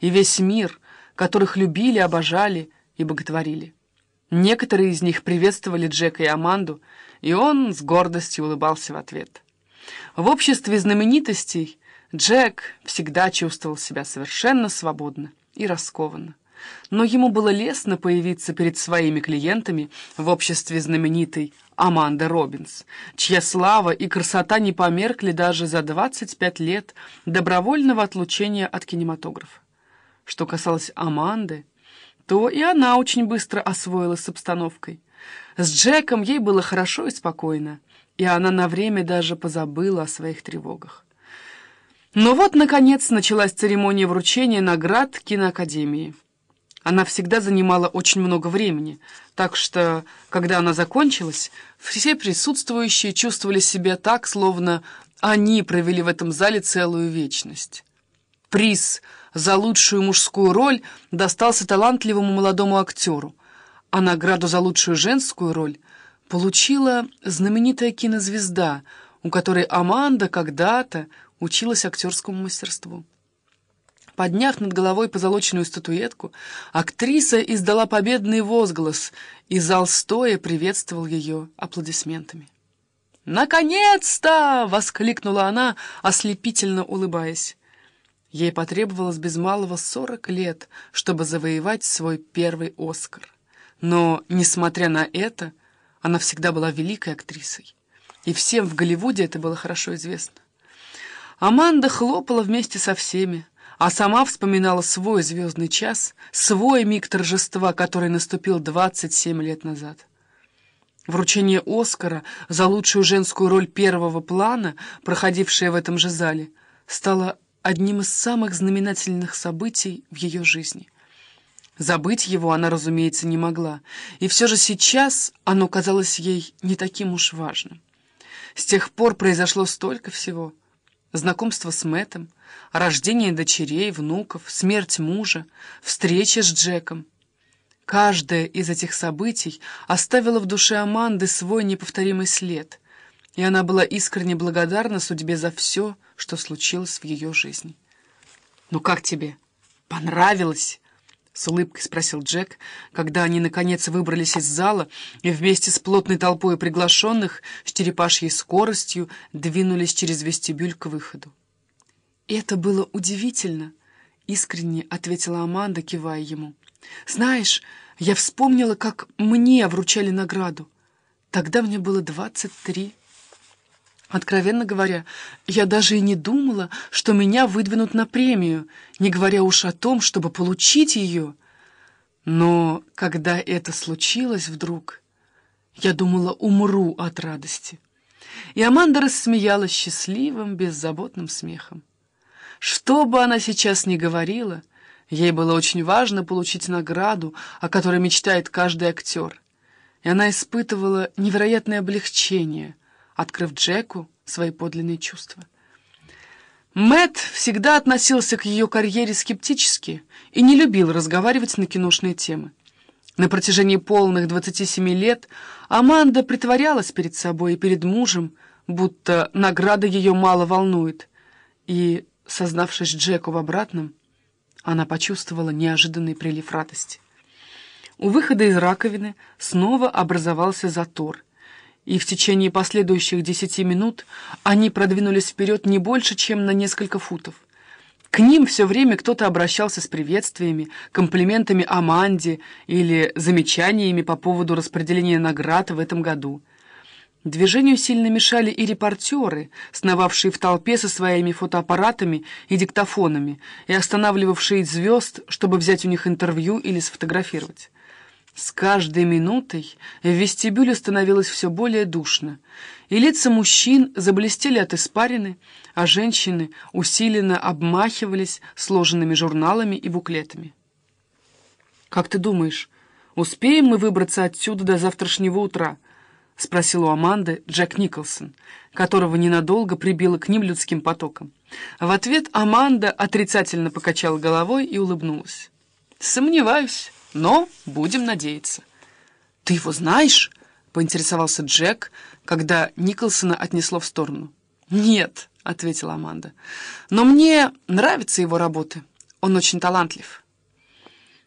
и весь мир, которых любили, обожали и боготворили. Некоторые из них приветствовали Джека и Аманду, и он с гордостью улыбался в ответ. В обществе знаменитостей Джек всегда чувствовал себя совершенно свободно и раскованно. Но ему было лестно появиться перед своими клиентами в обществе знаменитой Аманды Робинс, чья слава и красота не померкли даже за 25 лет добровольного отлучения от кинематографа. Что касалось Аманды, то и она очень быстро освоилась с обстановкой. С Джеком ей было хорошо и спокойно, и она на время даже позабыла о своих тревогах. Но вот, наконец, началась церемония вручения наград киноакадемии. Она всегда занимала очень много времени, так что, когда она закончилась, все присутствующие чувствовали себя так, словно они провели в этом зале целую вечность. Приз за лучшую мужскую роль достался талантливому молодому актеру, а награду за лучшую женскую роль получила знаменитая кинозвезда, у которой Аманда когда-то училась актерскому мастерству. Подняв над головой позолоченную статуэтку, актриса издала победный возглас, и зал стоя приветствовал ее аплодисментами. «Наконец-то!» — воскликнула она, ослепительно улыбаясь. Ей потребовалось без малого сорок лет, чтобы завоевать свой первый «Оскар». Но, несмотря на это, она всегда была великой актрисой, и всем в Голливуде это было хорошо известно. Аманда хлопала вместе со всеми, а сама вспоминала свой звездный час, свой миг торжества, который наступил 27 лет назад. Вручение Оскара за лучшую женскую роль первого плана, проходившее в этом же зале, стало одним из самых знаменательных событий в ее жизни. Забыть его она, разумеется, не могла, и все же сейчас оно казалось ей не таким уж важным. С тех пор произошло столько всего — знакомство с Мэттом, рождение дочерей, внуков, смерть мужа, встреча с Джеком. Каждое из этих событий оставило в душе Аманды свой неповторимый след, и она была искренне благодарна судьбе за все, что случилось в ее жизни. «Ну как тебе? Понравилось?» — с улыбкой спросил Джек, когда они, наконец, выбрались из зала и вместе с плотной толпой приглашенных с черепашьей скоростью двинулись через вестибюль к выходу. «Это было удивительно», — искренне ответила Аманда, кивая ему. «Знаешь, я вспомнила, как мне вручали награду. Тогда мне было двадцать три». Откровенно говоря, я даже и не думала, что меня выдвинут на премию, не говоря уж о том, чтобы получить ее. Но когда это случилось вдруг, я думала, умру от радости. И Аманда рассмеялась счастливым, беззаботным смехом. Что бы она сейчас ни говорила, ей было очень важно получить награду, о которой мечтает каждый актер. И она испытывала невероятное облегчение — открыв Джеку свои подлинные чувства. Мэт всегда относился к ее карьере скептически и не любил разговаривать на киношные темы. На протяжении полных 27 лет Аманда притворялась перед собой и перед мужем, будто награда ее мало волнует, и, сознавшись Джеку в обратном, она почувствовала неожиданный прилив радости. У выхода из раковины снова образовался затор — и в течение последующих десяти минут они продвинулись вперед не больше, чем на несколько футов. К ним все время кто-то обращался с приветствиями, комплиментами Аманде или замечаниями по поводу распределения наград в этом году. Движению сильно мешали и репортеры, сновавшие в толпе со своими фотоаппаратами и диктофонами и останавливавшие звезд, чтобы взять у них интервью или сфотографировать. С каждой минутой в вестибюле становилось все более душно, и лица мужчин заблестели от испарины, а женщины усиленно обмахивались сложенными журналами и буклетами. «Как ты думаешь, успеем мы выбраться отсюда до завтрашнего утра?» — спросил у Аманды Джек Николсон, которого ненадолго прибило к ним людским потоком. В ответ Аманда отрицательно покачала головой и улыбнулась. «Сомневаюсь» но будем надеяться. «Ты его знаешь?» — поинтересовался Джек, когда Николсона отнесло в сторону. «Нет», — ответила Аманда, — «но мне нравятся его работы. Он очень талантлив.